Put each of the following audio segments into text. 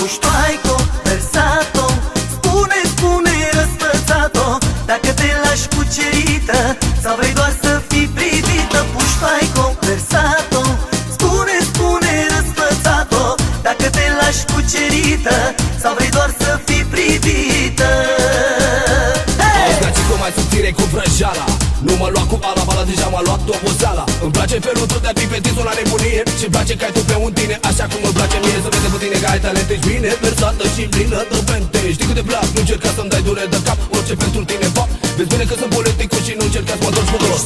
puștoaico, versato. Spune, spune răspățat-o Dacă te lași cucerită Sau vrei doar să fii privită Puștoaico, versato. Spune, spune răspățat-o Dacă te lași cucerită Sau vrei doar să fii privită. Hey! Auzi, gațico mai subțire cu vrăjeala? Nu mă lua cu ala, bala deja m-a luat oboseala Îmi place felul tău de-a fi petisul la nebunie și îmi place că ai talente Ești bine versată și plină de vente. Știi cât de plac, nu încerca să-mi dai dure de cap. Orice pentru tine fac Vezi bine că sunt politicul și nu încerca să mă întorci pe dos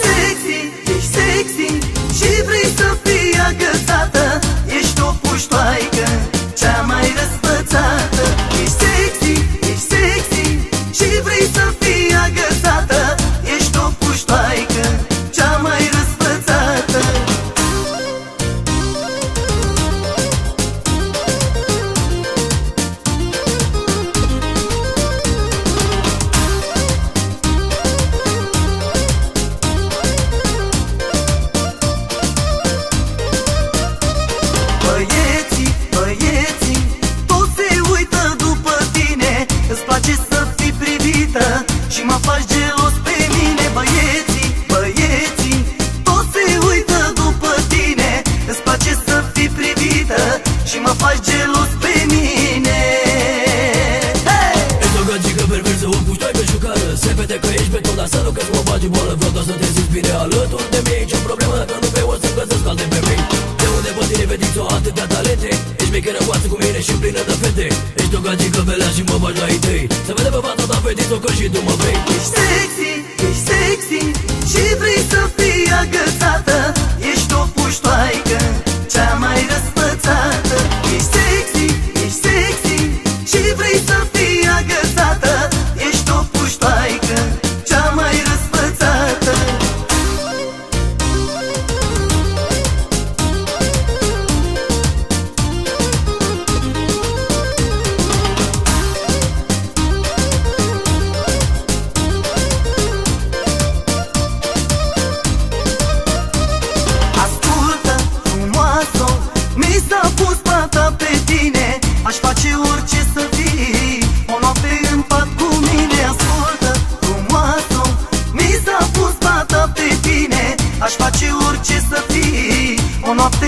fii privită Și mă faci gelos pe mine Băieții, băieții. Toți se uită după tine Îți place să fii privită Și mă faci gelos pe mine. Hey! Ești o gagică perversă, o puștai pe șucară. Se vede că ești beton, dar să nu că mă bagi boală. Vreau doar să te simți bine alături de mine Ce problemă dacă nu bei o să găsesc alte femei? De unde pe tine vediți o atâtea talente? Ești mecheră coață cu mine și plină de fete. Ești o gagică belea și mă bagi la idei Se vede pe fața ta fetiță că și tu mă vrei Ești sexy, ești sexy Și vrei să fii agățat face orice să fii O noapte